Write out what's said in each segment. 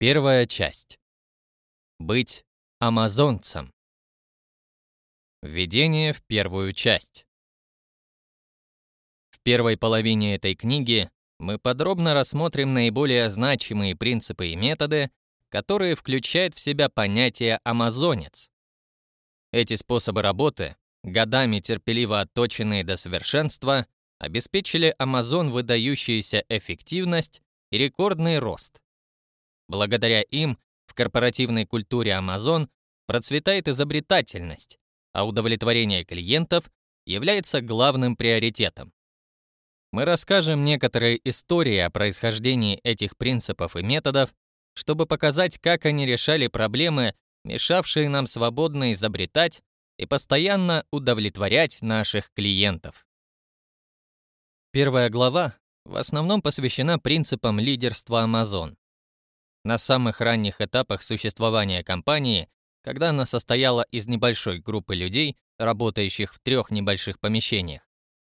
Первая часть. Быть амазонцем. Введение в первую часть. В первой половине этой книги мы подробно рассмотрим наиболее значимые принципы и методы, которые включают в себя понятие «амазонец». Эти способы работы, годами терпеливо отточенные до совершенства, обеспечили Amazon выдающуюся эффективность и рекордный рост. Благодаря им в корпоративной культуре Amazon процветает изобретательность, а удовлетворение клиентов является главным приоритетом. Мы расскажем некоторые истории о происхождении этих принципов и методов, чтобы показать, как они решали проблемы, мешавшие нам свободно изобретать и постоянно удовлетворять наших клиентов. Первая глава в основном посвящена принципам лидерства Amazon. На самых ранних этапах существования компании, когда она состояла из небольшой группы людей, работающих в трех небольших помещениях,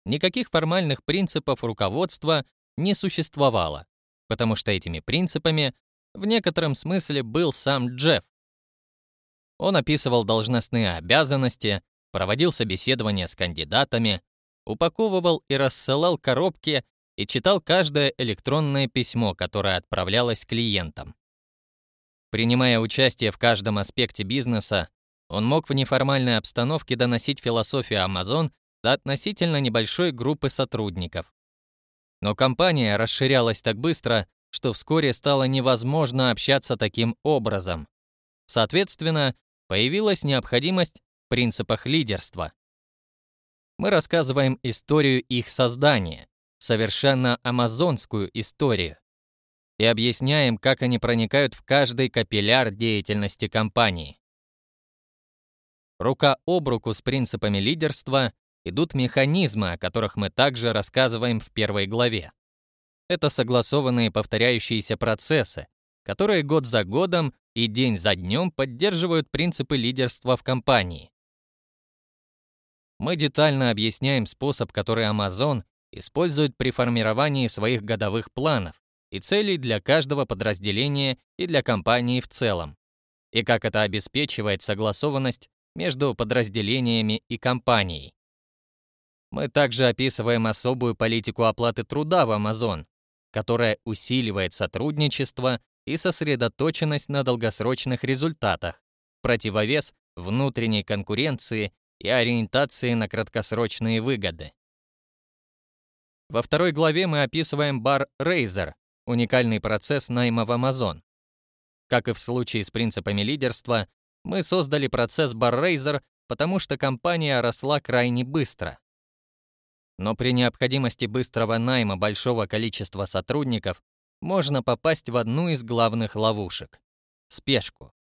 никаких формальных принципов руководства не существовало, потому что этими принципами в некотором смысле был сам Джефф. Он описывал должностные обязанности, проводил собеседования с кандидатами, упаковывал и рассылал коробки и читал каждое электронное письмо, которое отправлялось клиентам. Принимая участие в каждом аспекте бизнеса, он мог в неформальной обстановке доносить философию Amazon до относительно небольшой группы сотрудников. Но компания расширялась так быстро, что вскоре стало невозможно общаться таким образом. Соответственно, появилась необходимость в принципах лидерства. Мы рассказываем историю их создания, совершенно амазонскую историю, и объясняем, как они проникают в каждый капилляр деятельности компании. Рука об руку с принципами лидерства идут механизмы, о которых мы также рассказываем в первой главе. Это согласованные повторяющиеся процессы, которые год за годом и день за днем поддерживают принципы лидерства в компании. Мы детально объясняем способ, который Amazon использует при формировании своих годовых планов и целей для каждого подразделения и для компании в целом, и как это обеспечивает согласованность между подразделениями и компанией. Мы также описываем особую политику оплаты труда в Amazon, которая усиливает сотрудничество и сосредоточенность на долгосрочных результатах, противовес внутренней конкуренции и ориентации на краткосрочные выгоды. Во второй главе мы описываем бар Razer, уникальный процесс найма в Amazon. Как и в случае с принципами лидерства, мы создали процесс Razer, потому что компания росла крайне быстро. Но при необходимости быстрого найма большого количества сотрудников можно попасть в одну из главных ловушек — спешку.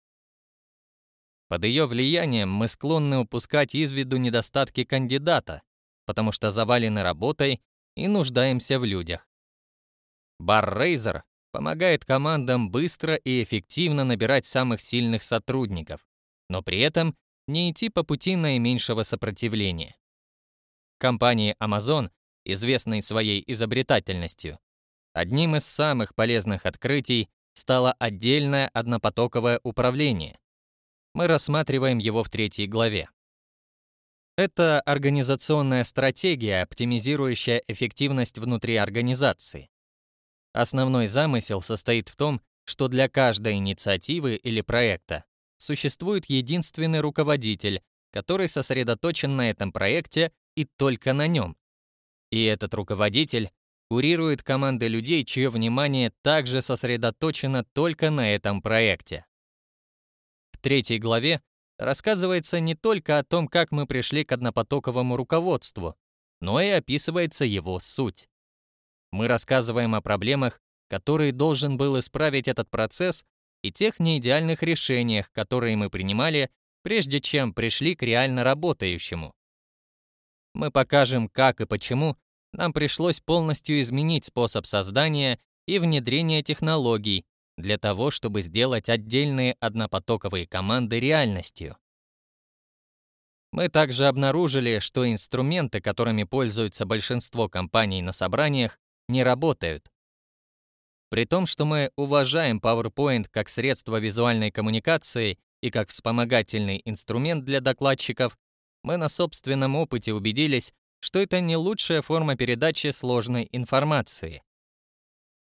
Под ее влиянием мы склонны упускать из виду недостатки кандидата, потому что завалены работой и нуждаемся в людях. Бар Razer помогает командам быстро и эффективно набирать самых сильных сотрудников, но при этом не идти по пути наименьшего сопротивления. Компания Amazon, известной своей изобретательностью, одним из самых полезных открытий стало отдельное однопотоковое управление. Мы рассматриваем его в третьей главе. Это организационная стратегия, оптимизирующая эффективность внутри организации. Основной замысел состоит в том, что для каждой инициативы или проекта существует единственный руководитель, который сосредоточен на этом проекте и только на нем. И этот руководитель курирует команды людей, чье внимание также сосредоточено только на этом проекте. В третьей главе рассказывается не только о том, как мы пришли к однопотоковому руководству, но и описывается его суть. Мы рассказываем о проблемах, которые должен был исправить этот процесс, и тех неидеальных решениях, которые мы принимали, прежде чем пришли к реально работающему. Мы покажем, как и почему нам пришлось полностью изменить способ создания и внедрения технологий для того, чтобы сделать отдельные однопотоковые команды реальностью. Мы также обнаружили, что инструменты, которыми пользуются большинство компаний на собраниях, не работают. При том, что мы уважаем PowerPoint как средство визуальной коммуникации и как вспомогательный инструмент для докладчиков, мы на собственном опыте убедились, что это не лучшая форма передачи сложной информации.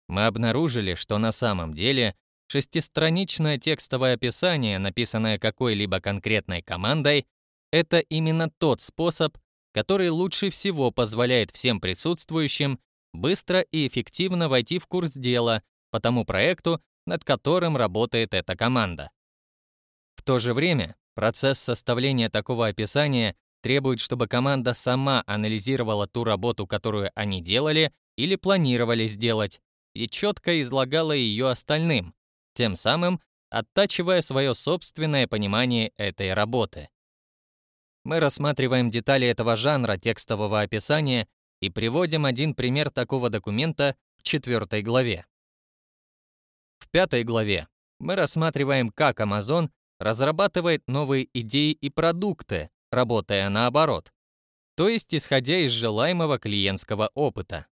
Мы обнаружили, что на самом деле шестистраничное текстовое описание, написанное какой-либо конкретной командой, это именно тот способ, который лучше всего позволяет всем присутствующим быстро и эффективно войти в курс дела по тому проекту, над которым работает эта команда. В то же время процесс составления такого описания требует, чтобы команда сама анализировала ту работу, которую они делали или планировали сделать, и четко излагала ее остальным, тем самым оттачивая свое собственное понимание этой работы. Мы рассматриваем детали этого жанра текстового описания и приводим один пример такого документа в четвертой главе. В пятой главе мы рассматриваем, как Amazon разрабатывает новые идеи и продукты, работая наоборот, то есть исходя из желаемого клиентского опыта.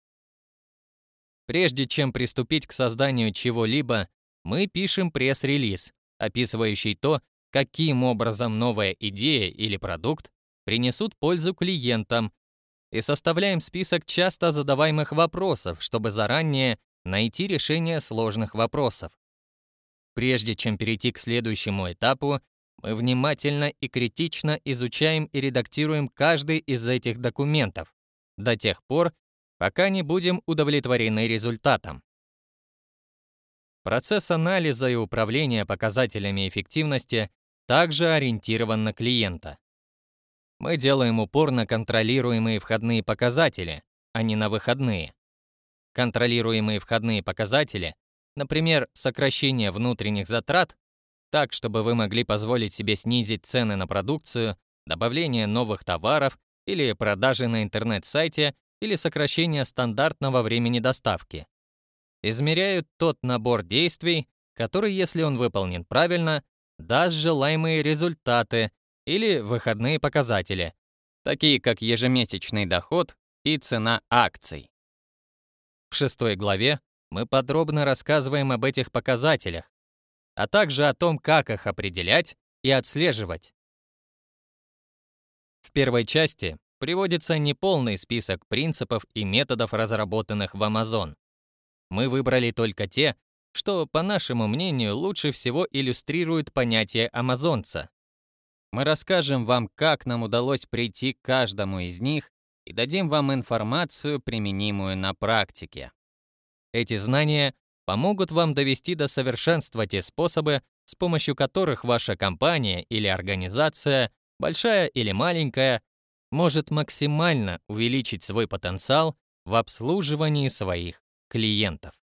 Прежде чем приступить к созданию чего-либо, мы пишем пресс-релиз, описывающий то, каким образом новая идея или продукт принесут пользу клиентам и составляем список часто задаваемых вопросов, чтобы заранее найти решение сложных вопросов. Прежде чем перейти к следующему этапу, мы внимательно и критично изучаем и редактируем каждый из этих документов до тех пор, пока не будем удовлетворены результатом. Процесс анализа и управления показателями эффективности также ориентирован на клиента. Мы делаем упор на контролируемые входные показатели, а не на выходные. Контролируемые входные показатели, например, сокращение внутренних затрат, так, чтобы вы могли позволить себе снизить цены на продукцию, добавление новых товаров или продажи на интернет-сайте или сокращение стандартного времени доставки. Измеряют тот набор действий, который, если он выполнен правильно, даст желаемые результаты или выходные показатели, такие как ежемесячный доход и цена акций. В шестой главе мы подробно рассказываем об этих показателях, а также о том, как их определять и отслеживать. В первой части приводится неполный список принципов и методов, разработанных в Amazon. Мы выбрали только те, что, по нашему мнению, лучше всего иллюстрируют понятие амазонца. Мы расскажем вам, как нам удалось прийти к каждому из них и дадим вам информацию, применимую на практике. Эти знания помогут вам довести до совершенства те способы, с помощью которых ваша компания или организация, большая или маленькая, может максимально увеличить свой потенциал в обслуживании своих клиентов.